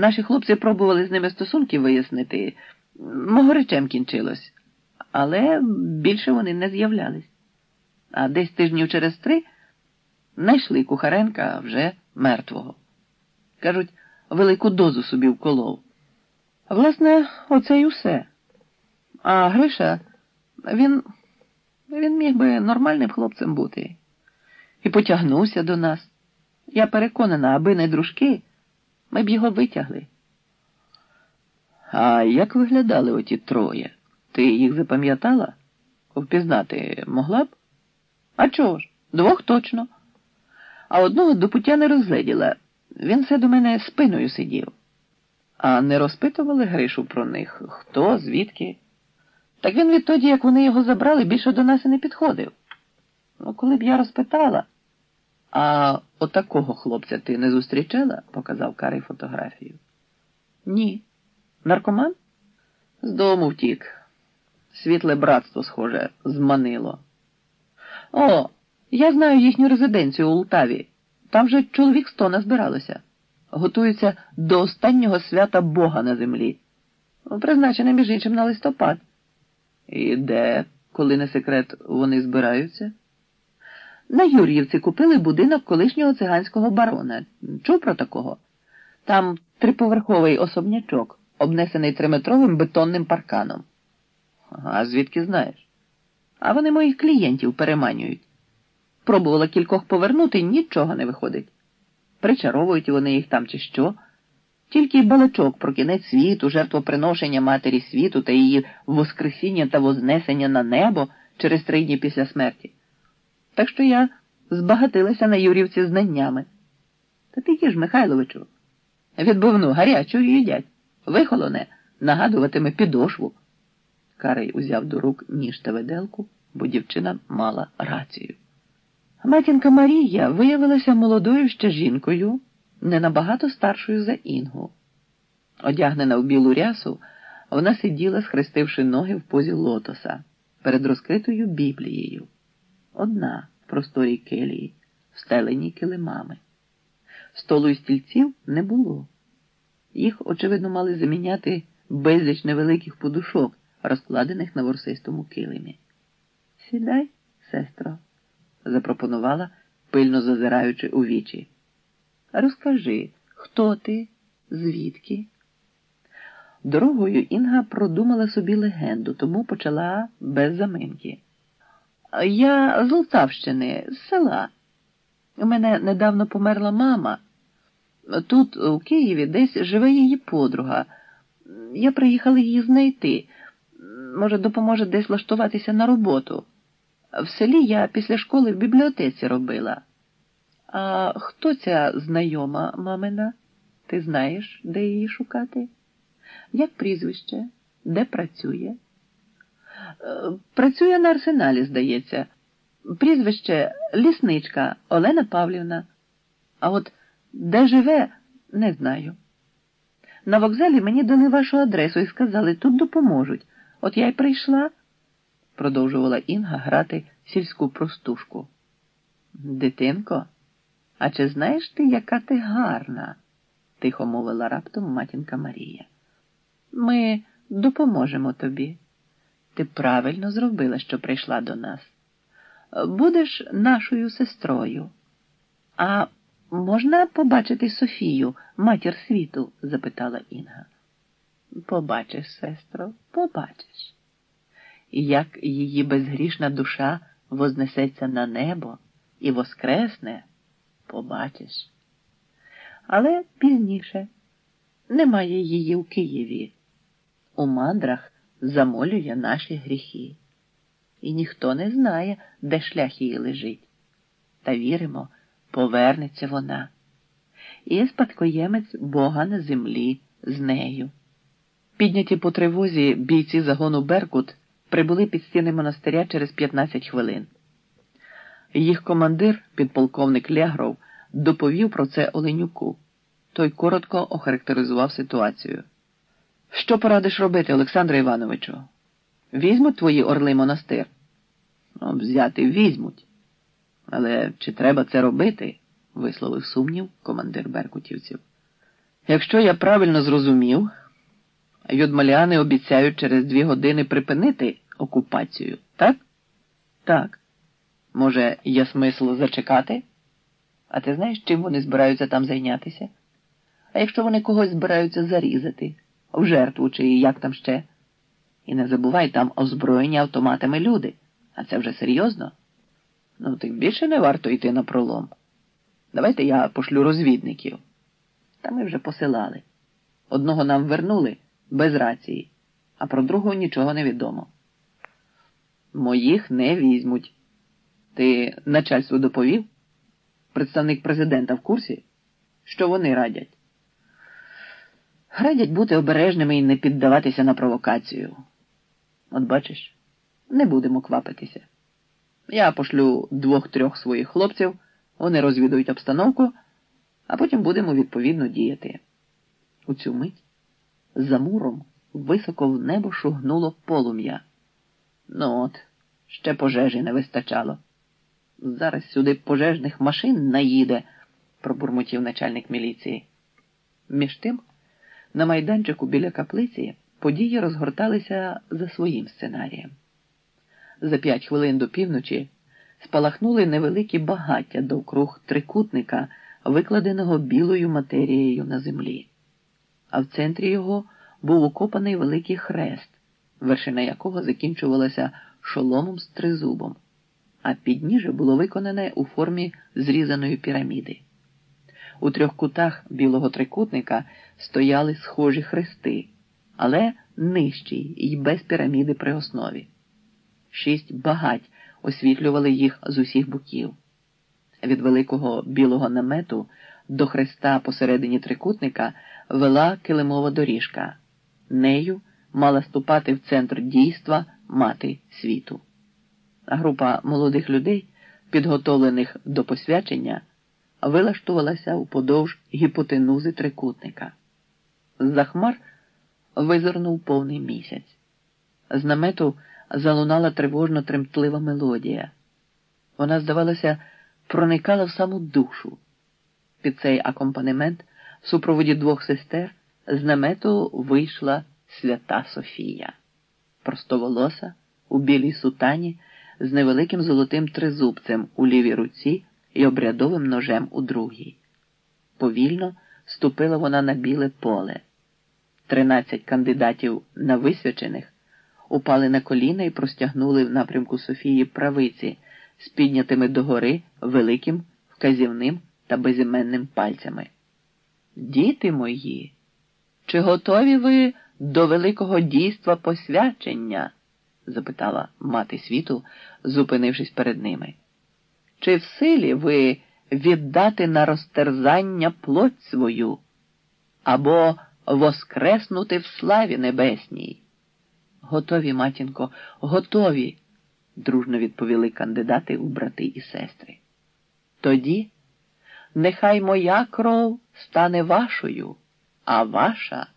Наші хлопці пробували з ними стосунки вияснити. Могоречем кінчилось, але більше вони не з'являлись. А десь тижнів через три знайшли Кухаренка вже мертвого. Кажуть, велику дозу собі вколов. Власне, оце й усе. А Гриша, він, він міг би нормальним хлопцем бути. І потягнувся до нас. Я переконана, аби не дружки, ми б його витягли. А як виглядали оті троє? Ти їх запам'ятала? Впізнати могла б? А чого ж? Двох точно. А одного до пуття не розгледіла. Він все до мене спиною сидів. А не розпитували Гришу про них? Хто, звідки? Так він відтоді, як вони його забрали, більше до нас і не підходив. Ну, коли б я розпитала. А отакого хлопця ти не зустрічала? показав Карий фотографію. Ні. Наркоман? З дому втік. Світле братство, схоже, зманило. О, я знаю їхню резиденцію у Лтаві. Там же чоловік сто назбиралося. Готуються до останнього свята Бога на землі. Призначене між іншим на листопад. І де, коли не секрет, вони збираються? На Юр'ївці купили будинок колишнього циганського барона. Чув про такого? Там триповерховий особнячок, обнесений триметровим бетонним парканом. А звідки знаєш? А вони моїх клієнтів переманюють. Пробувала кількох повернути, нічого не виходить. Причаровують вони їх там чи що. Тільки балачок про кінець світу, жертвоприношення матері світу та її воскресіння та вознесення на небо через три дні після смерті. Так що я збагатилася на Юрівці знаннями. Та ти їж, Михайловичу. Відбивну гарячу їдять. Вихолоне, нагадуватиме підошву. Карий узяв до рук ніж та виделку, бо дівчина мала рацію. Матінка Марія виявилася молодою ще жінкою, не набагато старшою за Інгу. Одягнена в білу рясу, вона сиділа, схрестивши ноги в позі лотоса перед розкритою Біблією. Одна в просторій келії, встеленій килимами. Столу і стільців не було. Їх, очевидно, мали заміняти безліч невеликих подушок, розкладених на ворсистому килимі. Сідай, сестро, запропонувала, пильно зазираючи у вічі. Розкажи, хто ти, звідки? Дорогою Інга продумала собі легенду, тому почала без заминки. Я з Лтавщини, з села. У мене недавно померла мама. Тут, у Києві, десь живе її подруга. Я приїхала її знайти. Може, допоможе десь влаштуватися на роботу. В селі я після школи в бібліотеці робила. А хто ця знайома мамина? Ти знаєш, де її шукати? Як прізвище? Де працює? Працює на арсеналі, здається. Прізвище лісничка Олена Павлівна. А от де живе, не знаю. На вокзалі мені дали вашу адресу і сказали, тут допоможуть. От я й прийшла, продовжувала Інга грати сільську простушку. Дитинко, а чи знаєш ти, яка ти гарна? тихо мовила раптом матінка Марія. Ми допоможемо тобі. Ти правильно зробила, що прийшла до нас. Будеш нашою сестрою. А можна побачити Софію, матір світу? запитала Інга. Побачиш, сестро, побачиш. Як її безгрішна душа вознесеться на небо і воскресне, побачиш. Але пізніше немає її в Києві. У мандрах замолює наші гріхи. І ніхто не знає, де шлях її лежить. Та віримо, повернеться вона. І спадкоємець Бога на землі з нею. Підняті по тривозі бійці загону Беркут прибули під стіни монастиря через 15 хвилин. Їх командир, підполковник Лягров, доповів про це Оленюку. Той коротко охарактеризував ситуацію. Що порадиш робити, Олександре Івановичу? Візьмуть твої орли монастир? Ну, взяти візьмуть. Але чи треба це робити? висловив сумнів командир Беркутівців. Якщо я правильно зрозумів, юдмаліани обіцяють через дві години припинити окупацію, так? Так. Може, є смисл зачекати? А ти знаєш, чим вони збираються там зайнятися? А якщо вони когось збираються зарізати, в жертву чи як там ще? І не забувай, там озброєні автоматами люди. А це вже серйозно? Ну, тим більше не варто йти на пролом. Давайте я пошлю розвідників. Та ми вже посилали. Одного нам вернули без рації, а про другого нічого не відомо. Моїх не візьмуть. Ти начальству доповів? Представник президента в курсі? Що вони радять? Радять бути обережними і не піддаватися на провокацію. От бачиш, не будемо квапитися. Я пошлю двох-трьох своїх хлопців, вони розвідують обстановку, а потім будемо відповідно діяти. У цю мить за муром високо в небо шугнуло полум'я. Ну от, ще пожежі не вистачало. Зараз сюди пожежних машин наїде, пробурмотів начальник міліції. Між тим, на майданчику біля каплиці події розгорталися за своїм сценарієм. За п'ять хвилин до півночі спалахнули невеликі багаття довкруг трикутника, викладеного білою матерією на землі, а в центрі його був укопаний великий хрест, вершина якого закінчувалася шоломом з тризубом, а підніже було виконане у формі зрізаної піраміди. У трьох кутах білого трикутника стояли схожі хрести, але нижчі і без піраміди при основі. Шість багать освітлювали їх з усіх боків. Від великого білого намету до хреста посередині трикутника вела килимова доріжка. Нею мала ступати в центр дійства мати світу. Група молодих людей, підготовлених до посвячення, вилаштувалася уподовж гіпотенузи трикутника. З-за хмар визирнув повний місяць. З намету залунала тривожно тремтлива мелодія. Вона, здавалося, проникала в саму душу. Під цей акомпанемент в супроводі двох сестер з намету вийшла свята Софія, простоволоса у білій сутані з невеликим золотим тризубцем у лівій руці і обрядовим ножем у другій. Повільно ступила вона на біле поле. Тринадцять кандидатів на висвячених упали на коліна і простягнули в напрямку Софії правиці з піднятими догори великим, вказівним та безіменним пальцями. Діти мої, чи готові ви до великого дійства посвячення? запитала мати світу, зупинившись перед ними. Чи в силі ви віддати на розтерзання плоть свою або воскреснути в славі небесній? Готові, матінко, готові, дружно відповіли кандидати у брати і сестри. Тоді нехай моя кров стане вашою, а ваша